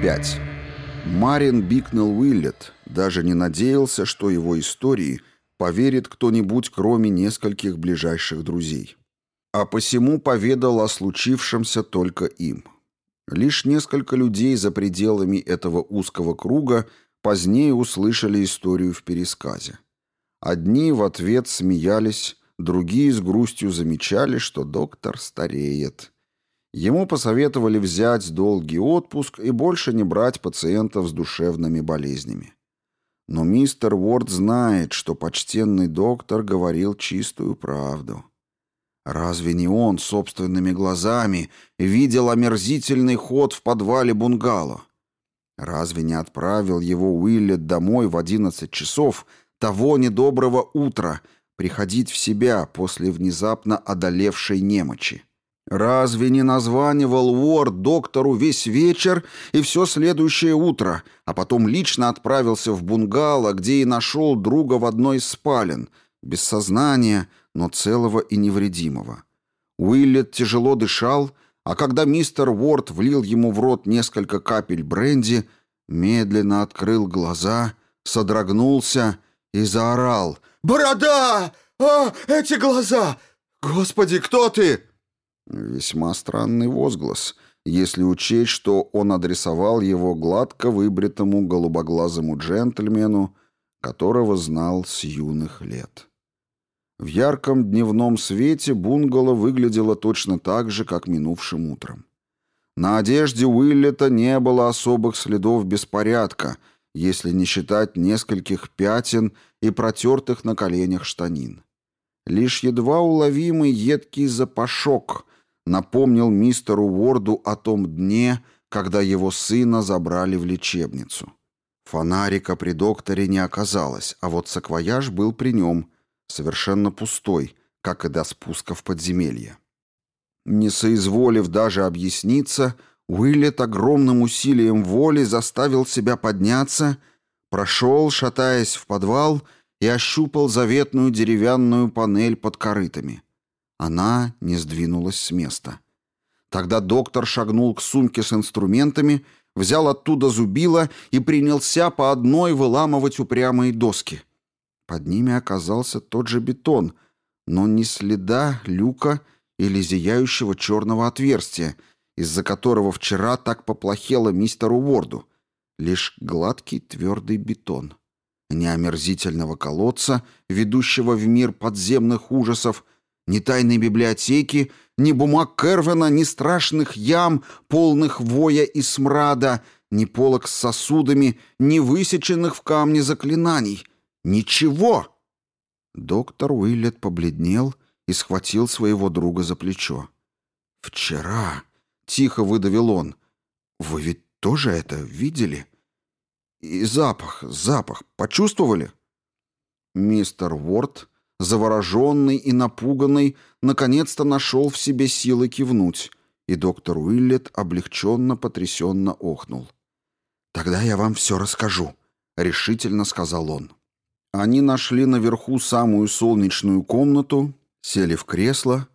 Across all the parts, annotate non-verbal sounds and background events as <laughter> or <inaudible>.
5. Марин Бикнелл Уиллет даже не надеялся, что его истории поверит кто-нибудь, кроме нескольких ближайших друзей. А посему поведал о случившемся только им. Лишь несколько людей за пределами этого узкого круга позднее услышали историю в пересказе. Одни в ответ смеялись, другие с грустью замечали, что доктор стареет. Ему посоветовали взять долгий отпуск и больше не брать пациентов с душевными болезнями. Но мистер Уорд знает, что почтенный доктор говорил чистую правду. Разве не он собственными глазами видел омерзительный ход в подвале бунгало? Разве не отправил его Уиллет домой в одиннадцать часов того недоброго утра приходить в себя после внезапно одолевшей немочи? Разве не названивал Уорд доктору весь вечер и все следующее утро, а потом лично отправился в бунгало, где и нашел друга в одной из спален, без сознания, но целого и невредимого. Уиллет тяжело дышал, а когда мистер Уорд влил ему в рот несколько капель бренди, медленно открыл глаза, содрогнулся и заорал «Борода! А, эти глаза! Господи, кто ты?» Весьма странный возглас, если учесть, что он адресовал его гладко выбритому голубоглазому джентльмену, которого знал с юных лет. В ярком дневном свете бунгало выглядело точно так же, как минувшим утром. На одежде Уиллета не было особых следов беспорядка, если не считать нескольких пятен и протертых на коленях штанин. Лишь едва уловимый едкий запашок напомнил мистеру Уорду о том дне, когда его сына забрали в лечебницу. Фонарика при докторе не оказалось, а вот саквояж был при нем, совершенно пустой, как и до спуска в подземелье. Не соизволив даже объясниться, Уиллет огромным усилием воли заставил себя подняться, прошел, шатаясь в подвал, и ощупал заветную деревянную панель под корытами. Она не сдвинулась с места. Тогда доктор шагнул к сумке с инструментами, взял оттуда зубило и принялся по одной выламывать упрямые доски. Под ними оказался тот же бетон, но ни следа люка или зияющего черного отверстия, из-за которого вчера так поплохело мистеру Уорду. Лишь гладкий твердый бетон. Ни омерзительного колодца, ведущего в мир подземных ужасов, ни тайной библиотеки, ни бумаг Кервена, ни страшных ям, полных воя и смрада, ни полок с сосудами, ни высеченных в камне заклинаний. Ничего! Доктор Уиллет побледнел и схватил своего друга за плечо. «Вчера», — тихо выдавил он, — «вы ведь тоже это видели? И запах, запах, почувствовали?» Мистер Уорд завороженный и напуганный, наконец-то нашел в себе силы кивнуть, и доктор Уиллет облегченно, потрясенно охнул. «Тогда я вам все расскажу», — решительно сказал он. Они нашли наверху самую солнечную комнату, сели в кресло,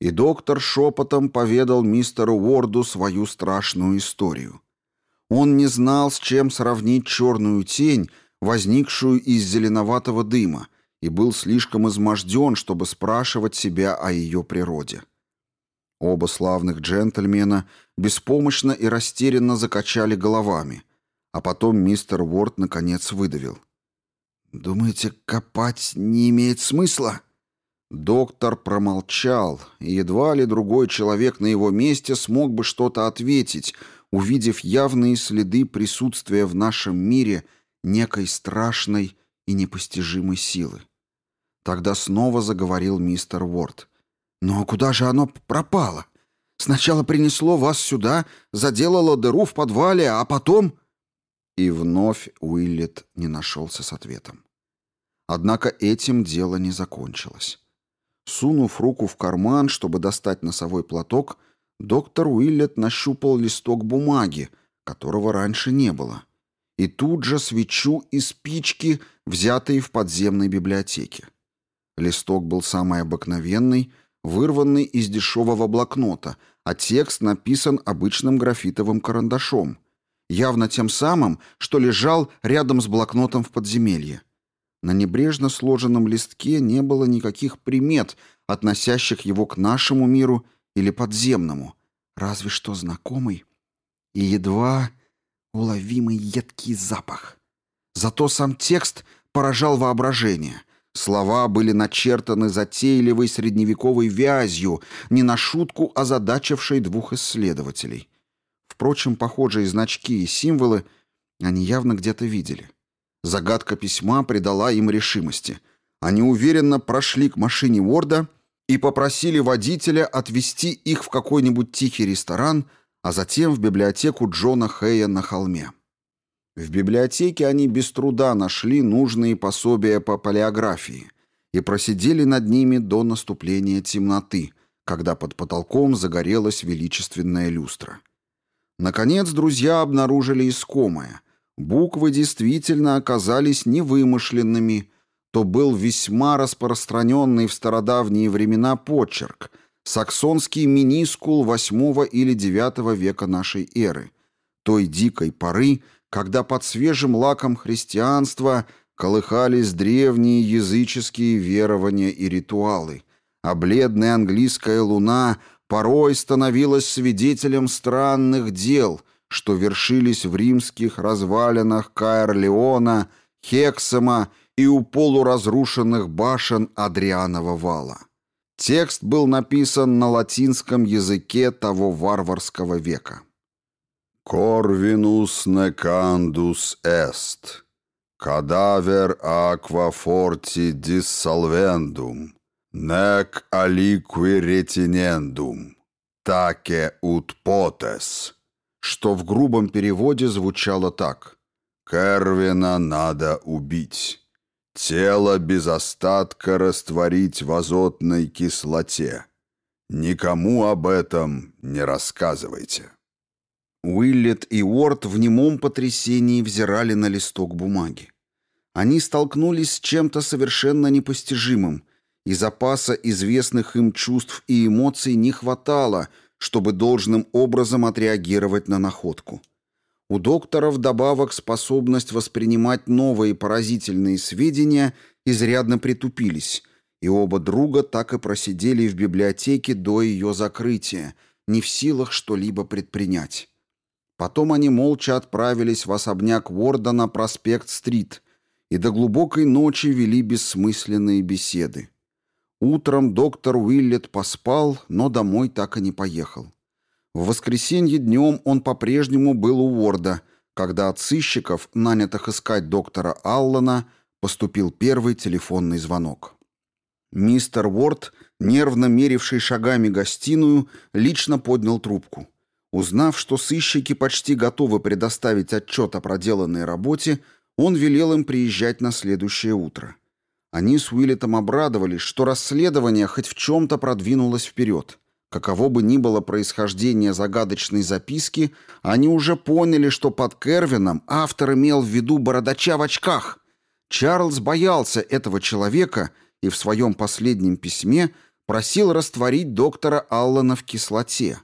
и доктор шепотом поведал мистеру Уорду свою страшную историю. Он не знал, с чем сравнить черную тень, возникшую из зеленоватого дыма, и был слишком изможден, чтобы спрашивать себя о ее природе. Оба славных джентльмена беспомощно и растерянно закачали головами, а потом мистер Уорд наконец выдавил. «Думаете, копать не имеет смысла?» Доктор промолчал, и едва ли другой человек на его месте смог бы что-то ответить, увидев явные следы присутствия в нашем мире некой страшной и непостижимой силы. Тогда снова заговорил мистер Уорд. «Но куда же оно пропало? Сначала принесло вас сюда, заделало дыру в подвале, а потом...» И вновь Уиллет не нашелся с ответом. Однако этим дело не закончилось. Сунув руку в карман, чтобы достать носовой платок, доктор Уиллет нащупал листок бумаги, которого раньше не было, и тут же свечу и спички, взятые в подземной библиотеке. Листок был самый обыкновенный, вырванный из дешевого блокнота, а текст написан обычным графитовым карандашом. явно тем самым, что лежал рядом с блокнотом в подземелье. На небрежно сложенном листке не было никаких примет, относящих его к нашему миру или подземному, разве что знакомый и едва уловимый едкий запах. Зато сам текст поражал воображение. Слова были начертаны затейливой средневековой вязью, не на шутку озадачившей двух исследователей. Впрочем, похожие значки и символы они явно где-то видели. Загадка письма придала им решимости. Они уверенно прошли к машине Уорда и попросили водителя отвезти их в какой-нибудь тихий ресторан, а затем в библиотеку Джона Хэя на холме. В библиотеке они без труда нашли нужные пособия по палеографии и просидели над ними до наступления темноты, когда под потолком загорелась величественная люстра. Наконец друзья обнаружили искомое. Буквы действительно оказались невымышленными. То был весьма распространенный в стародавние времена почерк — саксонский минискул VIII или IX века нашей эры, той дикой поры, когда под свежим лаком христианства колыхались древние языческие верования и ритуалы, а бледная английская луна порой становилась свидетелем странных дел, что вершились в римских развалинах Каэр-Леона, Хексема и у полуразрушенных башен Адрианова вала. Текст был написан на латинском языке того варварского века. «Corvinus necandus est, cadaver aqua forti dissolvendum, nec aliqui retinendum, tace ut potes», что в грубом переводе звучало так «Кервина надо убить». Тело без остатка растворить в азотной кислоте. Никому об этом не рассказывайте. Уиллет и Уорд в немом потрясении взирали на листок бумаги. Они столкнулись с чем-то совершенно непостижимым, и запаса известных им чувств и эмоций не хватало, чтобы должным образом отреагировать на находку. У доктора вдобавок способность воспринимать новые поразительные сведения изрядно притупились, и оба друга так и просидели в библиотеке до ее закрытия, не в силах что-либо предпринять. Потом они молча отправились в особняк Ворда на проспект-стрит и до глубокой ночи вели бессмысленные беседы. Утром доктор Уиллет поспал, но домой так и не поехал. В воскресенье днем он по-прежнему был у Уорда, когда от сыщиков, нанятых искать доктора Аллана, поступил первый телефонный звонок. Мистер Уорд, нервно меривший шагами гостиную, лично поднял трубку. Узнав, что сыщики почти готовы предоставить отчет о проделанной работе, он велел им приезжать на следующее утро. Они с Уиллетом обрадовались, что расследование хоть в чем-то продвинулось вперед. Каково бы ни было происхождение загадочной записки, они уже поняли, что под Кервином автор имел в виду бородача в очках. Чарльз боялся этого человека и в своем последнем письме просил растворить доктора Аллана в кислоте.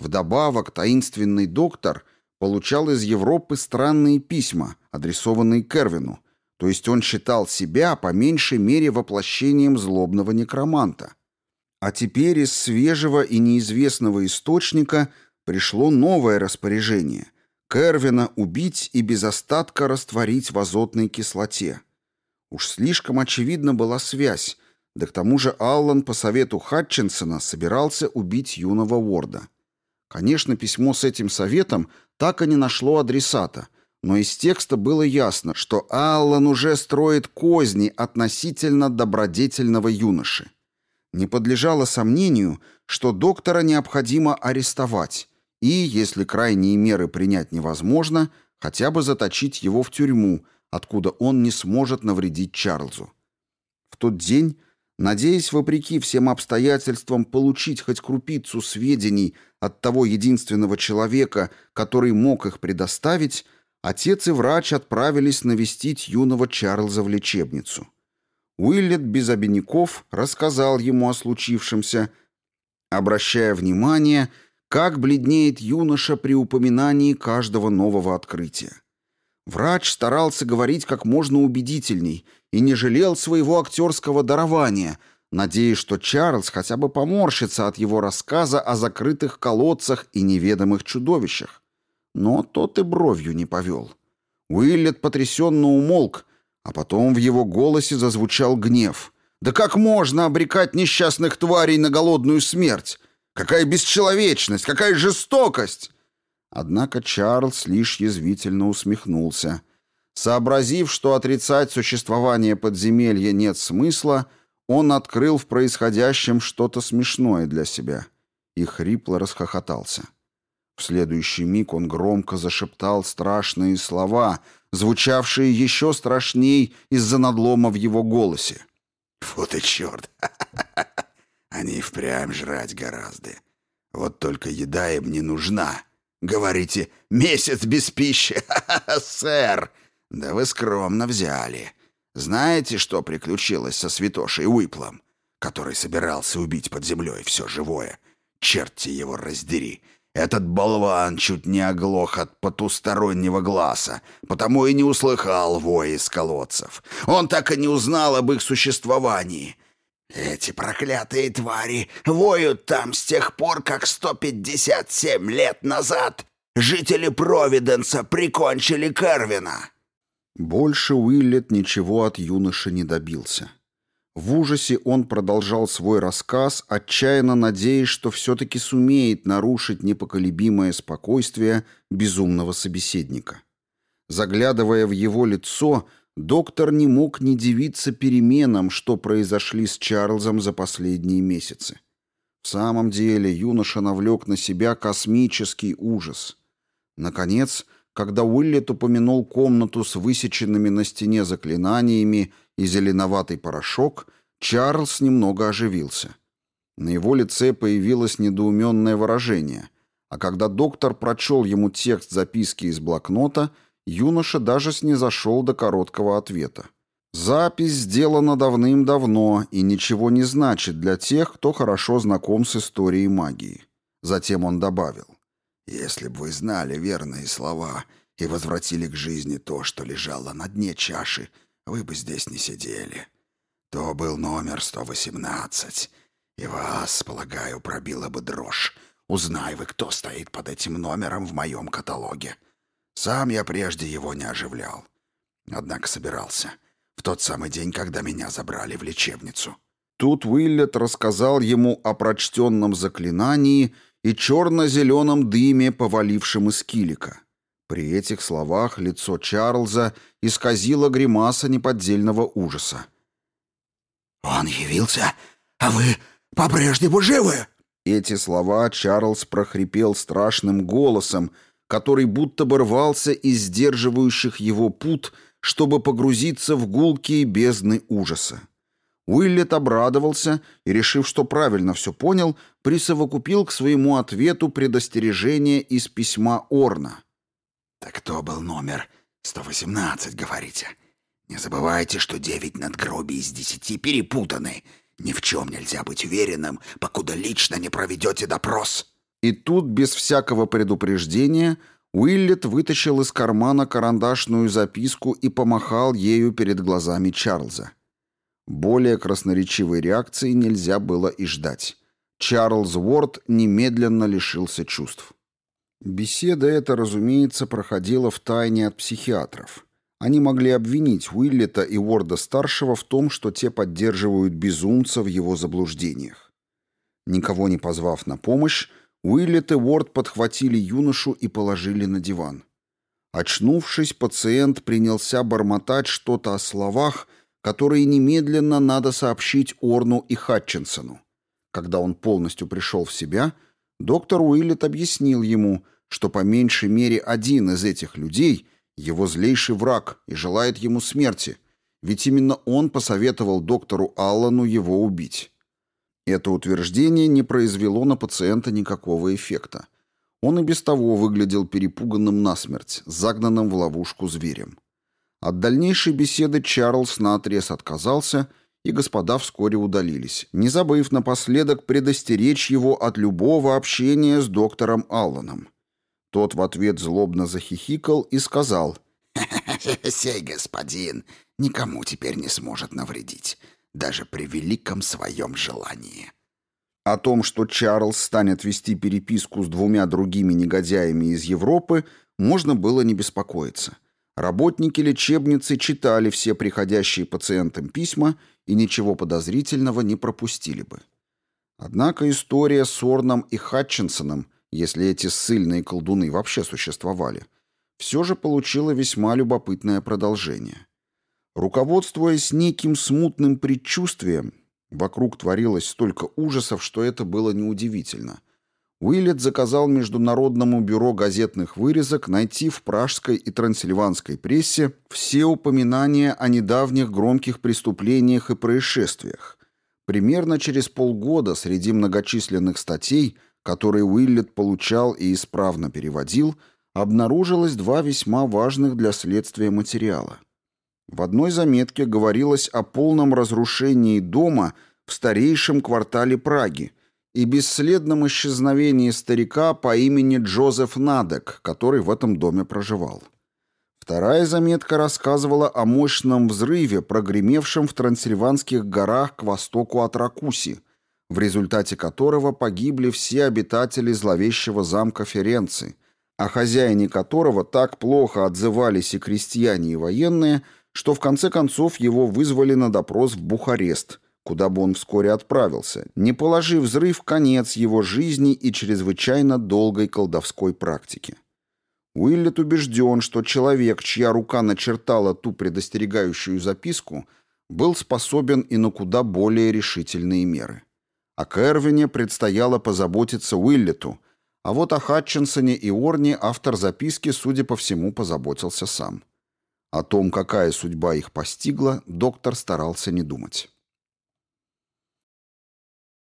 Вдобавок, таинственный доктор получал из Европы странные письма, адресованные Кервину, то есть он считал себя по меньшей мере воплощением злобного некроманта. А теперь из свежего и неизвестного источника пришло новое распоряжение — Кервина убить и без остатка растворить в азотной кислоте. Уж слишком очевидна была связь, да к тому же Аллан по совету Хатчинсона собирался убить юного Уорда. Конечно, письмо с этим советом так и не нашло адресата, но из текста было ясно, что Аллан уже строит козни относительно добродетельного юноши. Не подлежало сомнению, что доктора необходимо арестовать и, если крайние меры принять невозможно, хотя бы заточить его в тюрьму, откуда он не сможет навредить Чарльзу. В тот день, надеясь вопреки всем обстоятельствам получить хоть крупицу сведений от того единственного человека, который мог их предоставить, отец и врач отправились навестить юного Чарльза в лечебницу. Уиллет без обиняков рассказал ему о случившемся, обращая внимание, как бледнеет юноша при упоминании каждого нового открытия. Врач старался говорить как можно убедительней и не жалел своего актерского дарования, надеясь, что Чарльз хотя бы поморщится от его рассказа о закрытых колодцах и неведомых чудовищах. Но тот и бровью не повел. Уиллет потрясенно умолк, а потом в его голосе зазвучал гнев. «Да как можно обрекать несчастных тварей на голодную смерть? Какая бесчеловечность, какая жестокость!» Однако Чарльз лишь язвительно усмехнулся. Сообразив, что отрицать существование подземелья нет смысла, он открыл в происходящем что-то смешное для себя и хрипло расхохотался. В следующий миг он громко зашептал страшные слова, звучавшие еще страшней из-за надлома в его голосе. «Фу ты черт! <laughs> Они впрямь жрать гораздо. Вот только еда им не нужна. Говорите, месяц без пищи, <laughs> сэр! Да вы скромно взяли. Знаете, что приключилось со святошей Уиплом, который собирался убить под землей все живое? Черти его раздери!» Этот болван чуть не оглох от потустороннего глаза, потому и не услыхал воя из колодцев. Он так и не узнал об их существовании. Эти проклятые твари воют там с тех пор, как 157 лет назад жители Провиденса прикончили Кервина. Больше Уиллет ничего от юноши не добился. В ужасе он продолжал свой рассказ, отчаянно надеясь, что все-таки сумеет нарушить непоколебимое спокойствие безумного собеседника. Заглядывая в его лицо, доктор не мог не дивиться переменам, что произошли с Чарльзом за последние месяцы. В самом деле юноша навлек на себя космический ужас. Наконец, когда Уиллет упомянул комнату с высеченными на стене заклинаниями и зеленоватый порошок, Чарльз немного оживился. На его лице появилось недоуменное выражение, а когда доктор прочел ему текст записки из блокнота, юноша даже снизошел до короткого ответа. Запись сделана давным-давно и ничего не значит для тех, кто хорошо знаком с историей магии. Затем он добавил. «Если бы вы знали верные слова и возвратили к жизни то, что лежало на дне чаши, вы бы здесь не сидели. То был номер 118, и вас, полагаю, пробила бы дрожь. Узнай вы, кто стоит под этим номером в моем каталоге. Сам я прежде его не оживлял. Однако собирался. В тот самый день, когда меня забрали в лечебницу. Тут Уиллет рассказал ему о прочтенном заклинании и черно-зеленом дыме, повалившем из килика. При этих словах лицо Чарльза исказило гримаса неподдельного ужаса. «Он явился, а вы по-прежнему живы?» Эти слова Чарльз прохрипел страшным голосом, который будто бы рвался из сдерживающих его пут, чтобы погрузиться в гулкие бездны ужаса. Уиллет обрадовался и, решив, что правильно все понял, присовокупил к своему ответу предостережение из письма Орна — «Так кто был номер 118, говорите? Не забывайте, что девять надгробий из десяти перепутаны. Ни в чем нельзя быть уверенным, покуда лично не проведете допрос». И тут, без всякого предупреждения, Уиллет вытащил из кармана карандашную записку и помахал ею перед глазами Чарльза. Более красноречивой реакции нельзя было и ждать. Чарльз Уорд немедленно лишился чувств. Беседа эта, разумеется, проходила в тайне от психиатров. Они могли обвинить Уиллета и Уорда-старшего в том, что те поддерживают безумца в его заблуждениях. Никого не позвав на помощь, Уиллет и Уорд подхватили юношу и положили на диван. Очнувшись, пациент принялся бормотать что-то о словах, которые немедленно надо сообщить Орну и Хатчинсону. Когда он полностью пришел в себя – Доктор Уиллет объяснил ему, что по меньшей мере один из этих людей – его злейший враг и желает ему смерти, ведь именно он посоветовал доктору Аллану его убить. Это утверждение не произвело на пациента никакого эффекта. Он и без того выглядел перепуганным насмерть, загнанным в ловушку зверем. От дальнейшей беседы Чарльз наотрез отказался и господа вскоре удалились, не забыв напоследок предостеречь его от любого общения с доктором Алланом. Тот в ответ злобно захихикал и сказал «Сей господин никому теперь не сможет навредить, даже при великом своем желании». О том, что Чарльз станет вести переписку с двумя другими негодяями из Европы, можно было не беспокоиться. Работники лечебницы читали все приходящие пациентам письма и ничего подозрительного не пропустили бы. Однако история с Орном и Хатчинсоном, если эти ссыльные колдуны вообще существовали, все же получила весьма любопытное продолжение. Руководствуясь неким смутным предчувствием, вокруг творилось столько ужасов, что это было неудивительно. Уиллет заказал Международному бюро газетных вырезок найти в пражской и трансильванской прессе все упоминания о недавних громких преступлениях и происшествиях. Примерно через полгода среди многочисленных статей, которые Уиллет получал и исправно переводил, обнаружилось два весьма важных для следствия материала. В одной заметке говорилось о полном разрушении дома в старейшем квартале Праги – и бесследном исчезновении старика по имени Джозеф Надек, который в этом доме проживал. Вторая заметка рассказывала о мощном взрыве, прогремевшем в Трансильванских горах к востоку от Ракуси, в результате которого погибли все обитатели зловещего замка Ференци, о хозяине которого так плохо отзывались и крестьяне, и военные, что в конце концов его вызвали на допрос в Бухарест – куда бы он вскоре отправился, не положив взрыв конец его жизни и чрезвычайно долгой колдовской практике. Уиллет убежден, что человек, чья рука начертала ту предостерегающую записку, был способен и на куда более решительные меры. О Кервине предстояло позаботиться Уиллету, а вот о Хатчинсоне и Орне автор записки, судя по всему, позаботился сам. О том, какая судьба их постигла, доктор старался не думать.